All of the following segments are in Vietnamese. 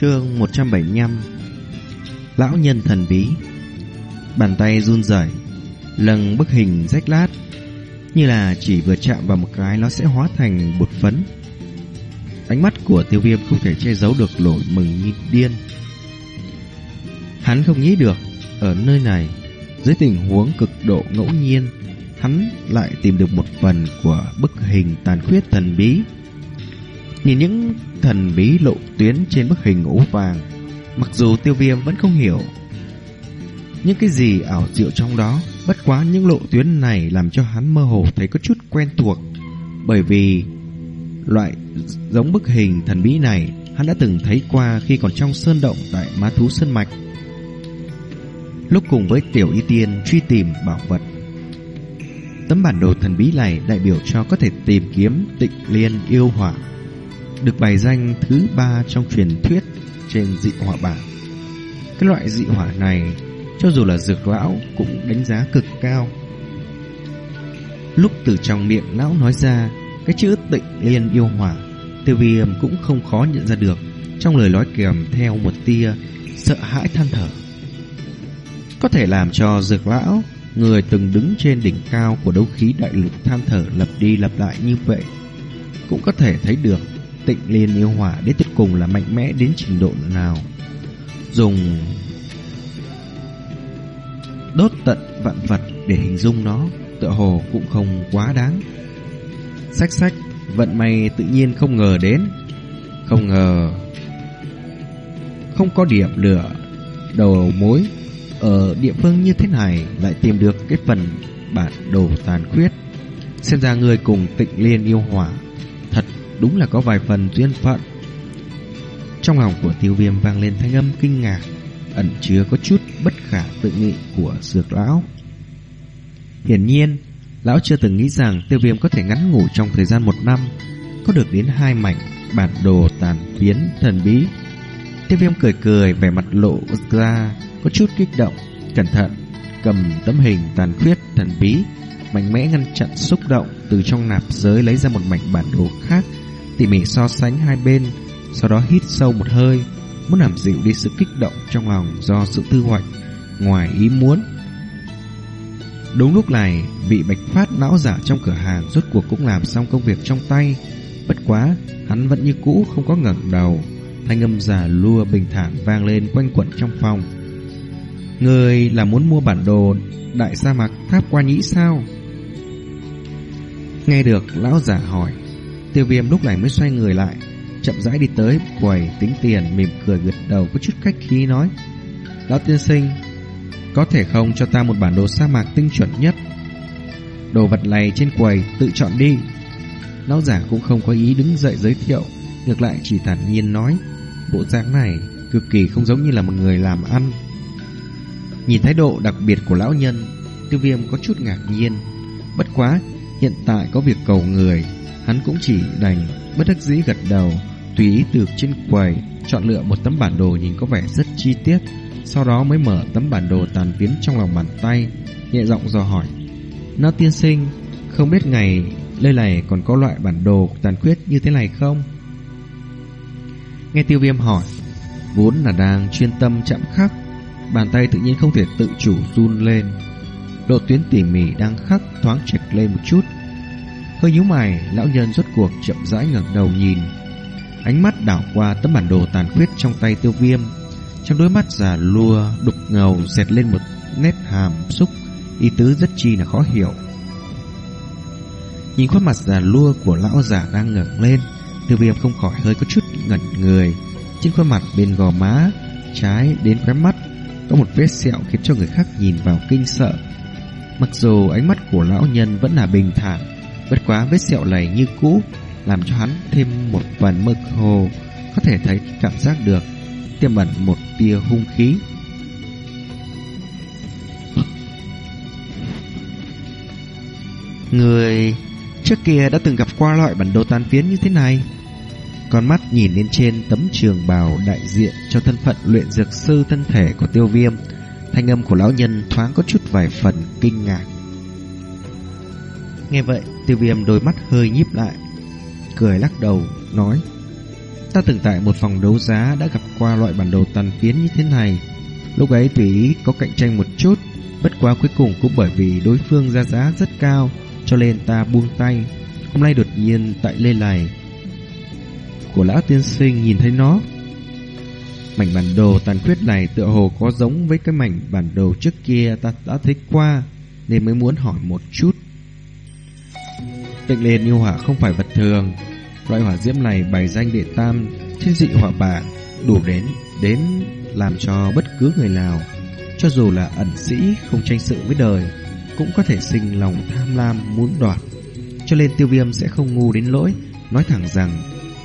Chương 175 Lão nhân thần bí. Bàn tay run rẩy Lần bức hình rách lát, Như là chỉ vừa chạm vào một cái Nó sẽ hóa thành bột phấn. Ánh mắt của tiêu viêm không thể che giấu được nổi mừng như điên. Hắn không nghĩ được, Ở nơi này, Dưới tình huống cực độ ngẫu nhiên, Hắn lại tìm được một phần của bức hình tàn khuyết thần bí. Nhìn những thần bí lộ tuyến trên bức hình ố vàng, Mặc dù tiêu viêm vẫn không hiểu. Những cái gì ảo diệu trong đó, Bất quá những lộ tuyến này làm cho hắn mơ hồ thấy có chút quen thuộc. Bởi vì loại giống bức hình thần bí này, Hắn đã từng thấy qua khi còn trong sơn động tại ma thú sơn mạch. Lúc cùng với tiểu y tiên truy tìm bảo vật, Tấm bản đồ thần bí này đại biểu cho có thể tìm kiếm tịnh liên yêu hỏa được bài danh thứ ba trong truyền thuyết trên dị hỏa bảng. Cái loại dị hỏa này, cho dù là dược lão cũng đánh giá cực cao. Lúc từ trong miệng lão nói ra cái chữ tịnh liên yêu hỏa, tiêu viêm cũng không khó nhận ra được trong lời nói kèm theo một tia sợ hãi than thở. Có thể làm cho dược lão, người từng đứng trên đỉnh cao của đấu khí đại lục than thở lập đi lặp lại như vậy, cũng có thể thấy được tịnh liên yêu hỏa đến tuyệt cùng là mạnh mẽ đến trình độ nào. Dùng đốt tận vạn vật để hình dung nó, tựa hồ cũng không quá đáng. Sách sách, vận may tự nhiên không ngờ đến. Không ngờ không có điểm lửa đầu mối ở địa phương như thế này lại tìm được cái phần bản đồ tàn khuyết. Xem ra người cùng tịnh liên yêu hỏa đúng là có vài phần duyên phận. Trong lòng của tiêu viêm vang lên thanh âm kinh ngạc, ẩn chứa có chút bất khả tự nghị của dược lão. Hiển nhiên, lão chưa từng nghĩ rằng tiêu viêm có thể ngắn ngủ trong thời gian một năm, có được đến hai mảnh bản đồ tàn biến thần bí. Tiêu viêm cười cười, vẻ mặt lộ ra, có chút kích động, cẩn thận, cầm tấm hình tàn khuyết thần bí, mạnh mẽ ngăn chặn xúc động từ trong nạp giới lấy ra một mảnh bản đồ khác tỉ mỉ so sánh hai bên, sau đó hít sâu một hơi, muốn làm dịu đi sự kích động trong lòng do sự tư hoạch ngoài ý muốn. Đúng lúc này, vị bạch phát não giả trong cửa hàng rốt cuộc cũng làm xong công việc trong tay. Bất quá, hắn vẫn như cũ không có ngẩng đầu. Thanh âm giả lua bình thản vang lên quanh quẩn trong phòng. Người là muốn mua bản đồ đại sa mạc tháp qua nhĩ sao? Nghe được lão giả hỏi, Tiêu viêm lúc này mới xoay người lại, Chậm rãi đi tới, quầy tính tiền, Mỉm cười gật đầu có chút khách khí nói, Lão tiên sinh, Có thể không cho ta một bản đồ sa mạc tinh chuẩn nhất? Đồ vật này trên quầy tự chọn đi. Lão giả cũng không có ý đứng dậy giới thiệu, Ngược lại chỉ thản nhiên nói, Bộ dáng này cực kỳ không giống như là một người làm ăn. Nhìn thái độ đặc biệt của lão nhân, Tiêu viêm có chút ngạc nhiên, Bất quá Hiện tại có việc cầu người Hắn cũng chỉ đành bất đắc dĩ gật đầu, tùy ý từ trên quầy chọn lựa một tấm bản đồ nhìn có vẻ rất chi tiết, sau đó mới mở tấm bản đồ tàn biến trong lòng bàn tay, nhẹ giọng dò hỏi: "Nó tiên sinh, không biết ngày nơi này còn có loại bản đồ tàn khuyết như thế này không?" Nghe Tiêu Viêm hỏi, vốn là đang chuyên tâm chạm khắc, bàn tay tự nhiên không thể tự chủ run lên. Độ tuyến tỉ mỉ đang khắc thoáng chệch lên một chút, Hơi nhíu mày, lão nhân rốt cuộc chậm rãi ngẩng đầu nhìn. Ánh mắt đảo qua tấm bản đồ tàn khuyết trong tay tiêu viêm. Trong đôi mắt già lua, đục ngầu dẹt lên một nét hàm xúc, ý tứ rất chi là khó hiểu. Nhìn khuôn mặt già lua của lão giả đang ngẩng lên, tiêu viêm không khỏi hơi có chút ngẩn người. Trên khuôn mặt bên gò má, trái đến khóe mắt, có một vết sẹo khiến cho người khác nhìn vào kinh sợ. Mặc dù ánh mắt của lão nhân vẫn là bình thản, Bất quá vết sẹo này như cũ Làm cho hắn thêm một phần mơ hồ Có thể thấy cảm giác được Tiềm ẩn một tia hung khí. Người trước kia đã từng gặp qua loại bản đồ tan phiến như thế này. Con mắt nhìn lên trên tấm trường bào đại diện cho thân phận luyện dược sư thân thể của tiêu viêm Thanh âm của lão nhân thoáng có chút vài phần kinh ngạc Nghe vậy Tiêu viêm đôi mắt hơi nhíp lại Cười lắc đầu nói Ta từng tại một phòng đấu giá đã gặp qua loại bản đồ tàn phiến như thế này. Lúc ấy tùy ý có cạnh tranh một chút, bất quá cuối cùng cũng bởi vì đối phương ra giá rất cao, cho nên ta buông tay. Hôm nay đột nhiên tại lê này của lão tiên sinh nhìn thấy nó. Mảnh bản đồ tàn khuyết này tựa hồ có giống với cái mảnh bản đồ trước kia ta đã thấy qua, nên mới muốn hỏi một chút. Tịnh Liên yêu hỏa không phải vật thường, loại hỏa diễm này bày danh đệ tam trên dị hỏa bảng đủ đến đến làm cho bất cứ người nào, cho dù là ẩn sĩ không tranh sự với đời, cũng có thể sinh lòng tham lam muốn đoạt. Cho nên tiêu viêm sẽ không ngu đến lỗi, nói thẳng rằng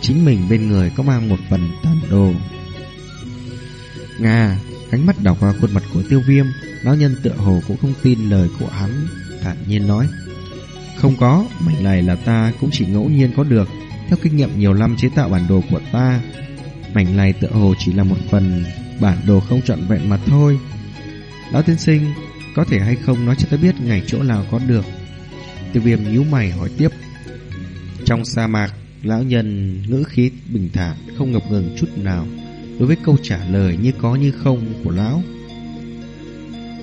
chính mình bên người có mang một phần tàn đồ. Nga, ánh mắt đảo qua khuôn mặt của tiêu viêm, lão nhân tựa hồ cũng không tin lời của hắn, thản nhiên nói. Không có, mảnh này là ta cũng chỉ ngẫu nhiên có được, theo kinh nghiệm nhiều năm chế tạo bản đồ của ta. Mảnh này tựa hồ chỉ là một phần bản đồ không trọn vẹn mà thôi. Lão tiên sinh, có thể hay không nói cho ta biết ngày chỗ nào có được. Tiêu viêm nhíu mày hỏi tiếp. Trong sa mạc, lão nhân ngữ khí bình thản, không ngập ngừng chút nào. Đối với câu trả lời như có như không của lão.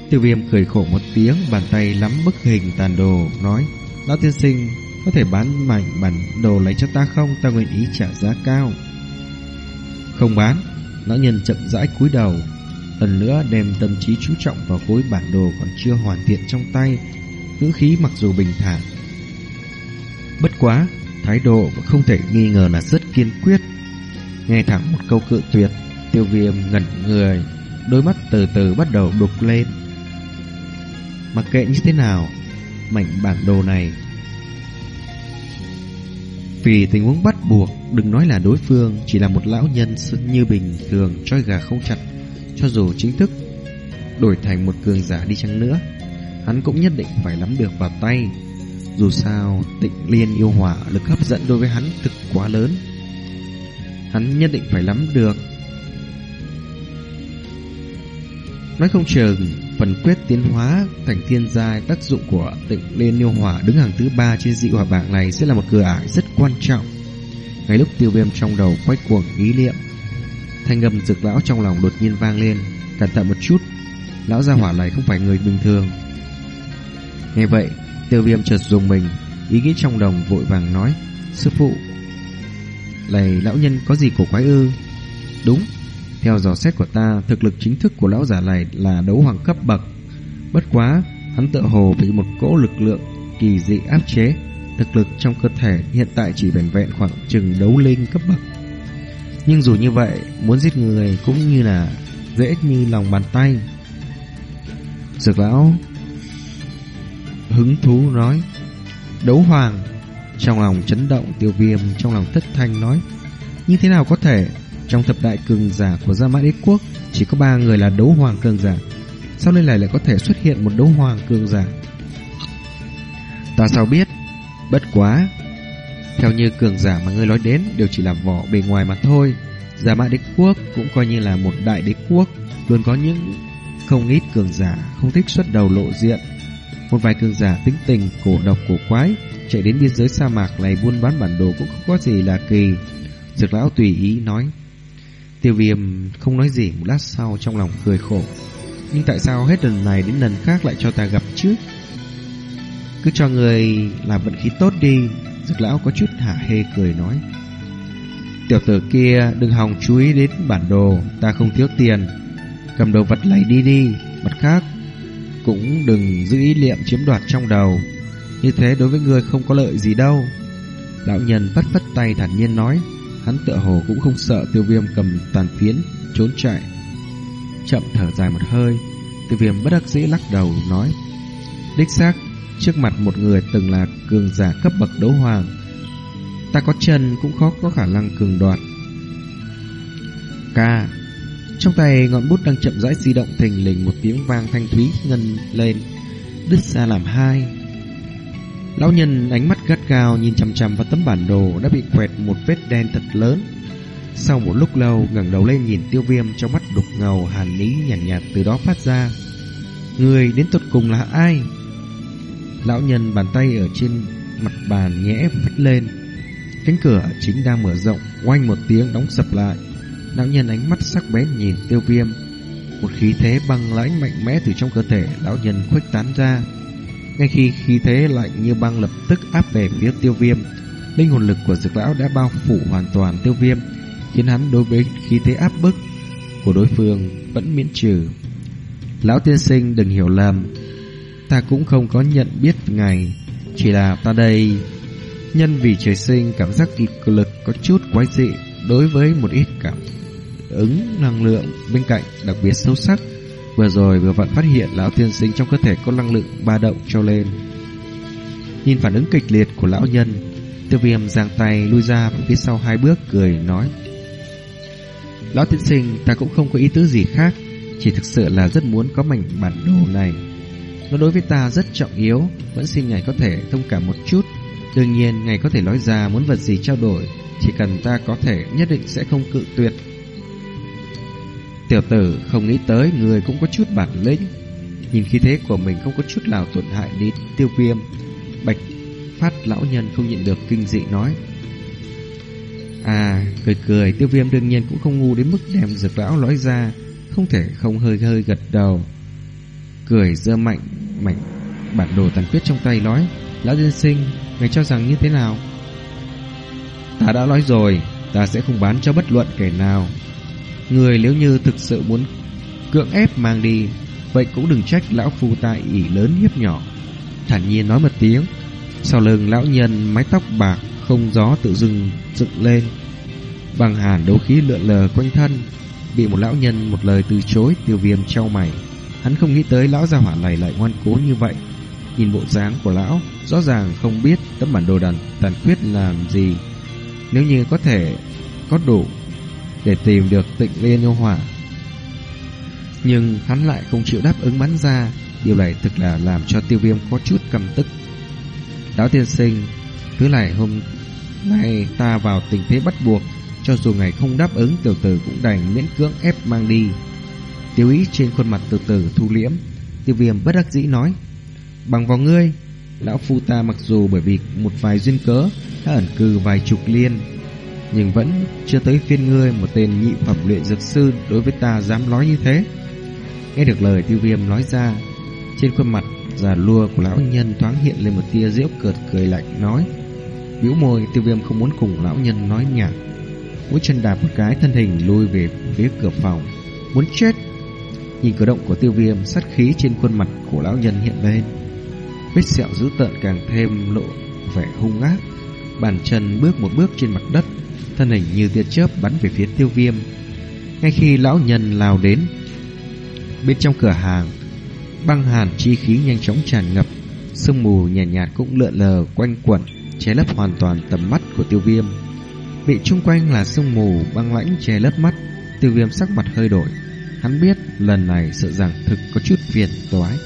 Tiêu viêm cười khổ một tiếng, bàn tay lắm bức hình tàn đồ, nói. Lão tiên sinh, có thể bán mảnh bản đồ lấy cho ta không? Ta nguyện ý trả giá cao. Không bán. Lão nhân chậm rãi cúi đầu, lần nữa đem tâm trí chú trọng vào khối bản đồ còn chưa hoàn thiện trong tay, ngữ khí mặc dù bình thản. Bất quá, thái độ không thể nghi ngờ là rất kiên quyết. Nghe thẳng một câu cự tuyệt, tiêu viêm ngẩn người, đôi mắt từ từ bắt đầu đục lên. Mặc kệ như thế nào, mảnh bản đồ này vì tình huống bắt buộc, đừng nói là đối phương chỉ là một lão nhân như bình thường trói gà không chặt, cho dù chính thức đổi thành một cường giả đi chăng nữa, hắn cũng nhất định phải nắm được vào tay. Dù sao, tịnh liên yêu hỏa lực hấp dẫn đối với hắn thực quá lớn. Hắn nhất định phải nắm được. Nói không chừng, phần quyết tiến hóa thành thiên giai tác dụng của tịnh liên yêu hỏa đứng hàng thứ ba trên dị hỏa bảng này sẽ là một cửa ải rất quan trọng. Ngay lúc tiêu viêm trong đầu quay cuồng ý niệm, thanh âm rực lão trong lòng đột nhiên vang lên, cẩn thận một chút, lão gia hỏa này không phải người bình thường. Nghe vậy, tiêu viêm chợt dùng mình, ý nghĩ trong đồng vội vàng nói, sư phụ, này lão nhân có gì cổ quái ư? Đúng, theo dò xét của ta, thực lực chính thức của lão giả này là đấu hoàng cấp bậc. Bất quá, hắn tự hồ bị một cỗ lực lượng kỳ dị áp chế. Thực lực trong cơ thể hiện tại chỉ vẹn vẹn khoảng chừng đấu linh cấp bậc. Nhưng dù như vậy, muốn giết người cũng như là dễ như lòng bàn tay. Dược lão hứng thú nói Đấu hoàng trong lòng chấn động, tiêu viêm Trong lòng thất thanh nói, Như thế nào có thể? Trong thập đại cường giả của Gia Mã Đế Quốc, Chỉ có ba người là đấu hoàng cường giả. Sao lên này lại có thể xuất hiện một đấu hoàng cường giả? Ta sao biết? Bất quá, Theo như cường giả mà ngươi nói đến, Đều chỉ là vỏ bề ngoài mà thôi. Gia Mã Đế Quốc cũng coi như là một đại đế quốc, Luôn có những không ít cường giả Không thích xuất đầu lộ diện. Một vài cường giả tính tình cổ độc cổ quái Chạy đến biên giới sa mạc này buôn bán bản đồ cũng không có gì là kỳ Dược lão tùy ý nói Tiêu viêm không nói gì một lát sau trong lòng cười khổ. Nhưng tại sao hết lần này đến lần khác lại cho ta gặp chứ Cứ cho người làm vận khí tốt đi. Dược lão có chút hả hê cười nói. Tiểu tử kia đừng hòng chú ý đến bản đồ, ta không thiếu tiền. Cầm đồ vật lấy đi đi, mặt khác cũng đừng giữ ý niệm chiếm đoạt trong đầu. Như thế đối với ngươi không có lợi gì đâu. Lão nhân vất vất tay thản nhiên nói. Hắn tựa hồ cũng không sợ tiêu viêm cầm tàn phiến, Trốn chạy Chậm thở dài một hơi, Tiêu viêm bất đắc dĩ lắc đầu, nói, Đích xác, Trước mặt một người từng là cường giả cấp bậc đấu hoàng, Ta có chân cũng khó có khả năng cường đoạt Ca trong tay ngọn bút đang chậm rãi di động thình lình một tiếng vang thanh thúy ngân lên Đứt ra làm hai Lão nhân ánh mắt gắt gao nhìn chằm chằm vào tấm bản đồ đã bị quẹt một vết đen thật lớn. Sau một lúc lâu ngẩng đầu lên nhìn tiêu viêm trong mắt đục ngầu hàn lý nhàn nhạt, nhạt từ đó phát ra. Người đến tột cùng là ai? Lão nhân bàn tay ở trên mặt bàn nhẽ vứt lên. Cánh cửa chính đang mở rộng, oanh một tiếng đóng sập lại. Lão nhân ánh mắt sắc bén nhìn tiêu viêm. Một khí thế băng lãnh mạnh mẽ từ trong cơ thể lão nhân khuếch tán ra. Ngay khi khí thế lạnh như băng lập tức áp về phía tiêu viêm, linh hồn lực của dược lão đã bao phủ hoàn toàn tiêu viêm, khiến hắn đối với khí thế áp bức của đối phương vẫn miễn trừ. Lão tiên sinh đừng hiểu lầm, ta cũng không có nhận biết ngài, chỉ là ta đây nhân vì trời sinh cảm giác kỳ lực có chút quái dị đối với một ít cảm ứng năng lượng bên cạnh đặc biệt sâu sắc. Vừa rồi vừa vặn phát hiện lão tiên sinh trong cơ thể có năng lượng ba động cho lên. Nhìn phản ứng kịch liệt của lão nhân, tiêu viêm giang tay lui ra phía sau hai bước cười nói. Lão tiên sinh ta cũng không có ý tứ gì khác, chỉ thực sự là rất muốn có mảnh bản đồ này. Nó đối với ta rất trọng yếu, vẫn xin ngài có thể thông cảm một chút. Đương nhiên, ngài có thể nói ra muốn vật gì trao đổi, chỉ cần ta có thể nhất định sẽ không cự tuyệt. Tiểu tử không nghĩ tới người cũng có chút bản lĩnh. Nhìn khí thế của mình không có chút nào tổn hại đến tiêu viêm. Bạch phát lão nhân không nhịn được kinh dị nói. À cười cười tiêu viêm đương nhiên cũng không ngu đến mức đem dược lão nói ra Không thể không hơi hơi gật đầu. Cười dơ mạnh mạnh bản đồ tàn quyết trong tay nói. Lão tiên sinh, Ngài cho rằng như thế nào? Ta đã nói rồi, Ta sẽ không bán cho bất luận kẻ nào. Người nếu như thực sự muốn cưỡng ép mang đi, Vậy cũng đừng trách lão phu ta ỉ lớn hiếp nhỏ. Thản nhiên nói một tiếng, Sau lưng lão nhân mái tóc bạc Không gió tự dưng dựng lên. Bằng hàn đấu khí lượn lờ quanh thân, Bị một lão nhân một lời từ chối Tiêu viêm trao mày. Hắn không nghĩ tới lão gia hỏa này lại ngoan cố như vậy. Nhìn bộ dáng của lão Rõ ràng không biết tấm bản đồ đàn tàn quyết làm gì Nếu như có thể Có đủ để tìm được tịnh liên yêu hỏa. Nhưng hắn lại không chịu đáp ứng bắn ra, điều này thực là làm cho tiêu viêm có chút căm tức. Lão tiên sinh, thứ này hôm nay ta vào tình thế bắt buộc, cho dù ngày không đáp ứng tiểu tử cũng đành miễn cưỡng ép mang đi. Tiêu ý trên khuôn mặt từ từ thu liễm, tiêu viêm bất đắc dĩ nói, bằng vào ngươi, lão phu ta mặc dù bởi vì một vài duyên cớ đã ẩn cư vài chục liên nhưng vẫn chưa tới phiên ngươi một tên nhị phẩm luyện dược sư đối với ta dám nói như thế. Nghe được lời tiêu viêm nói ra, trên khuôn mặt già lua của lão nhân thoáng hiện lên một tia giễu cợt cười lạnh nói. Biểu môi tiêu viêm không muốn cùng lão nhân nói nhảm. Mũi chân đạp một cái thân hình lui về phía cửa phòng, muốn chết. Nhìn cử động của tiêu viêm sát khí trên khuôn mặt của lão nhân hiện lên. Vết sẹo dữ tợn càng thêm lộ vẻ hung ác. Bàn chân bước một bước trên mặt đất thân hình như tia chớp bắn về phía tiêu viêm. Ngay khi lão nhân lao đến, bên trong cửa hàng, băng hàn chi khí nhanh chóng tràn ngập, sương mù nhàn nhạt, nhạt cũng lượn lờ quanh quẩn, che lấp hoàn toàn tầm mắt của tiêu viêm. Bị chung quanh là sương mù băng lãnh che lấp mắt, tiêu viêm sắc mặt hơi đổi. Hắn biết lần này sợ rằng thực có chút phiền toái.